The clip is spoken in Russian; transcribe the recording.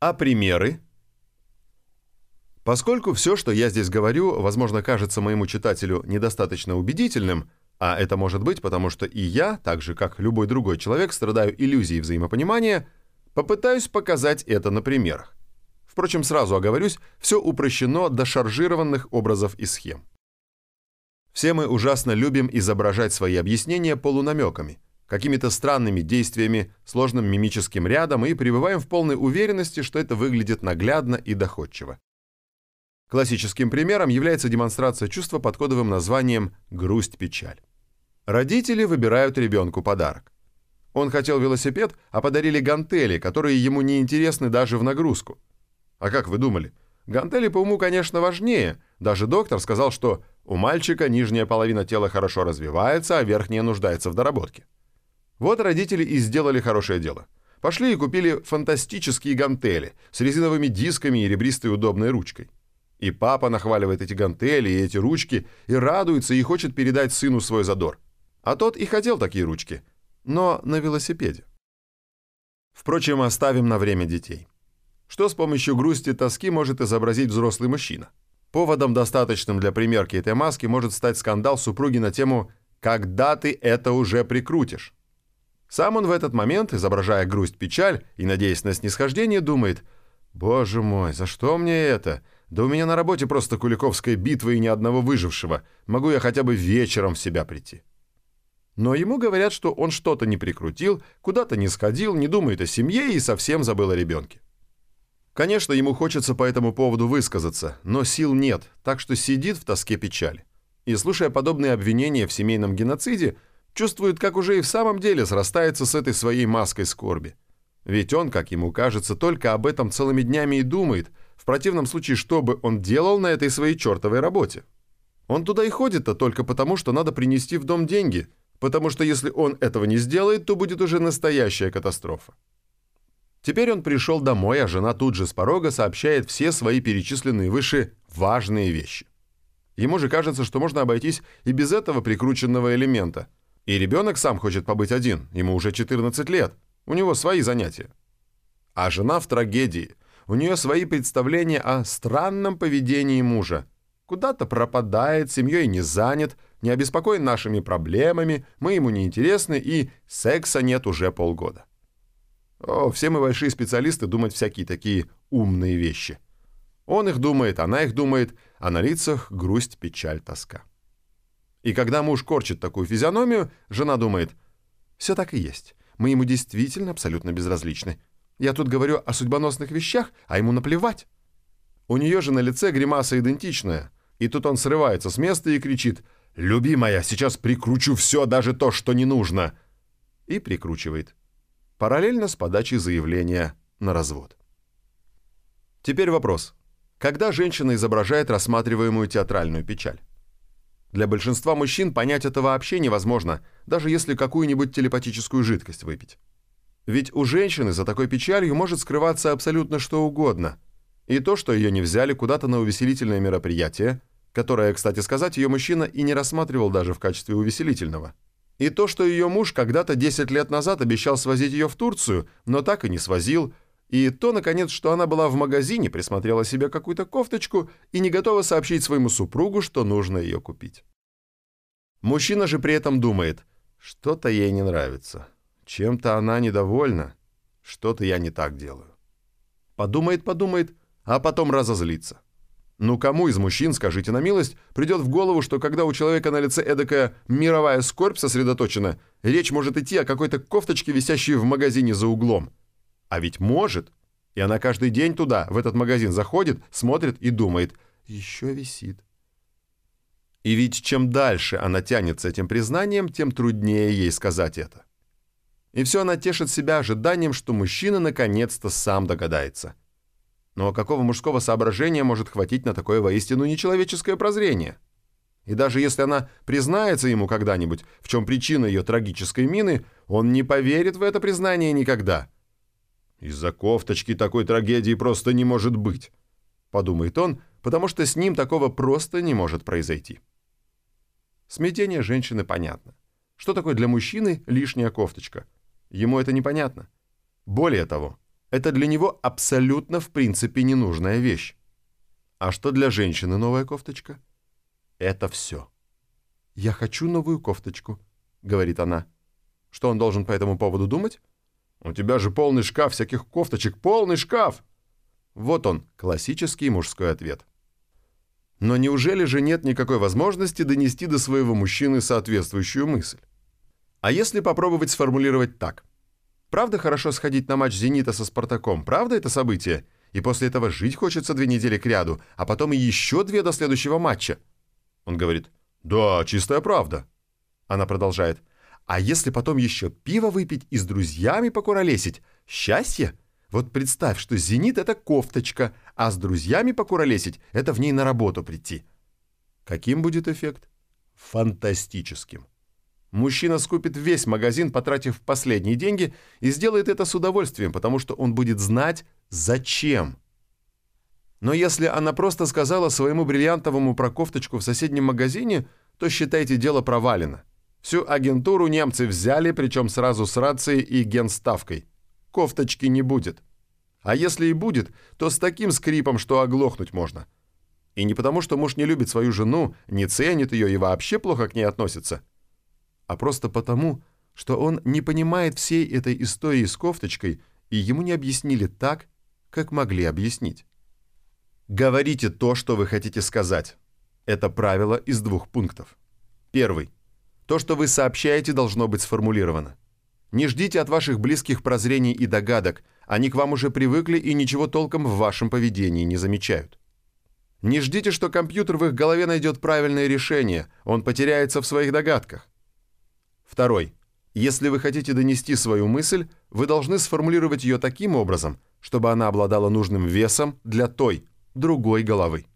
А примеры? Поскольку все, что я здесь говорю, возможно, кажется моему читателю недостаточно убедительным, а это может быть, потому что и я, так же как любой другой человек, страдаю иллюзией взаимопонимания, попытаюсь показать это на примерах. Впрочем, сразу оговорюсь, все упрощено до шаржированных образов и схем. Все мы ужасно любим изображать свои объяснения полунамеками, какими-то странными действиями, сложным мимическим рядом и пребываем в полной уверенности, что это выглядит наглядно и доходчиво. Классическим примером является демонстрация чувства под кодовым названием «грусть-печаль». Родители выбирают ребенку подарок. Он хотел велосипед, а подарили гантели, которые ему не интересны даже в нагрузку. А как вы думали? Гантели по уму, конечно, важнее. Даже доктор сказал, что у мальчика нижняя половина тела хорошо развивается, а верхняя нуждается в доработке. Вот родители и сделали хорошее дело. Пошли и купили фантастические гантели с резиновыми дисками и ребристой удобной ручкой. И папа нахваливает эти гантели и эти ручки, и радуется, и хочет передать сыну свой задор. А тот и хотел такие ручки, но на велосипеде. Впрочем, оставим на время детей. Что с помощью грусти тоски может изобразить взрослый мужчина? Поводом, достаточным для примерки этой маски, может стать скандал супруги на тему «Когда ты это уже прикрутишь?». Сам он в этот момент, изображая грусть-печаль и надеясь на снисхождение, думает «Боже мой, за что мне это? Да у меня на работе просто Куликовская битва и ни одного выжившего. Могу я хотя бы вечером в себя прийти». Но ему говорят, что он что-то не прикрутил, куда-то не сходил, не думает о семье и совсем забыл о ребенке. Конечно, ему хочется по этому поводу высказаться, но сил нет, так что сидит в тоске печали. И, слушая подобные обвинения в семейном геноциде, чувствует, как уже и в самом деле срастается с этой своей маской скорби. Ведь он, как ему кажется, только об этом целыми днями и думает, в противном случае, что бы он делал на этой своей чертовой работе? Он туда и ходит-то только потому, что надо принести в дом деньги, потому что если он этого не сделает, то будет уже настоящая катастрофа. Теперь он пришел домой, а жена тут же с порога сообщает все свои перечисленные выше важные вещи. Ему же кажется, что можно обойтись и без этого прикрученного элемента. И ребенок сам хочет побыть один, ему уже 14 лет, у него свои занятия. А жена в трагедии, у нее свои представления о странном поведении мужа. Куда-то пропадает, семьей не занят, не обеспокоен нашими проблемами, мы ему не интересны и секса нет уже полгода. О, все мы большие специалисты думать всякие такие умные вещи. Он их думает, она их думает, а на лицах грусть, печаль, тоска. И когда муж корчит такую физиономию, жена думает, все так и есть, мы ему действительно абсолютно безразличны. Я тут говорю о судьбоносных вещах, а ему наплевать. У нее же на лице гримаса идентичная, и тут он срывается с места и кричит «Любимая, сейчас прикручу все, даже то, что не нужно!» И прикручивает параллельно с подачей заявления на развод. Теперь вопрос. Когда женщина изображает рассматриваемую театральную печаль? Для большинства мужчин понять это вообще невозможно, даже если какую-нибудь телепатическую жидкость выпить. Ведь у женщины за такой печалью может скрываться абсолютно что угодно. И то, что ее не взяли куда-то на увеселительное мероприятие, которое, кстати сказать, ее мужчина и не рассматривал даже в качестве увеселительного – и то, что ее муж когда-то 10 лет назад обещал свозить ее в Турцию, но так и не свозил. И то, наконец, что она была в магазине, присмотрела себе какую-то кофточку и не готова сообщить своему супругу, что нужно ее купить. Мужчина же при этом думает, что-то ей не нравится. Чем-то она недовольна. Что-то я не так делаю. Подумает, подумает, а потом разозлится. Ну кому из мужчин, скажите на милость, придет в голову, что когда у человека на лице эдакая мировая скорбь сосредоточена, речь может идти о какой-то кофточке, висящей в магазине за углом. А ведь может. И она каждый день туда, в этот магазин заходит, смотрит и думает, еще висит. И ведь чем дальше она тянет с этим признанием, тем труднее ей сказать это. И все она тешит себя ожиданием, что мужчина наконец-то сам догадается. Но какого мужского соображения может хватить на такое воистину нечеловеческое прозрение? И даже если она признается ему когда-нибудь, в чем причина ее трагической мины, он не поверит в это признание никогда. «Из-за кофточки такой трагедии просто не может быть», — подумает он, потому что с ним такого просто не может произойти. Смятение женщины понятно. Что такое для мужчины лишняя кофточка? Ему это непонятно. Более того, это для него абсолютно в принципе ненужная вещь. А что для женщины новая кофточка? Это все. «Я хочу новую кофточку», — говорит она. Что он должен по этому поводу думать? «У тебя же полный шкаф всяких кофточек, полный шкаф!» Вот он, классический мужской ответ. Но неужели же нет никакой возможности донести до своего мужчины соответствующую мысль? А если попробовать сформулировать так? Правда хорошо сходить на матч «Зенита» со «Спартаком»? Правда это событие? И после этого жить хочется две недели к ряду, а потом и еще две до следующего матча? Он говорит, да, чистая правда. Она продолжает, а если потом еще пиво выпить и с друзьями покуролесить? Счастье? Вот представь, что «Зенит» — это кофточка, а с друзьями покуролесить — это в ней на работу прийти. Каким будет эффект? Фантастическим. Мужчина скупит весь магазин, потратив последние деньги, и сделает это с удовольствием, потому что он будет знать, зачем. Но если она просто сказала своему бриллиантовому про кофточку в соседнем магазине, то считайте дело провалено. Всю агентуру немцы взяли, причем сразу с рацией и генставкой. Кофточки не будет. А если и будет, то с таким скрипом, что оглохнуть можно. И не потому, что муж не любит свою жену, не ценит ее и вообще плохо к ней относится, а просто потому, что он не понимает всей этой истории с кофточкой, и ему не объяснили так, как могли объяснить. Говорите то, что вы хотите сказать. Это правило из двух пунктов. Первый. То, что вы сообщаете, должно быть сформулировано. Не ждите от ваших близких прозрений и догадок, они к вам уже привыкли и ничего толком в вашем поведении не замечают. Не ждите, что компьютер в их голове найдет правильное решение, он потеряется в своих догадках. Второй. Если вы хотите донести свою мысль, вы должны сформулировать ее таким образом, чтобы она обладала нужным весом для той, другой головы.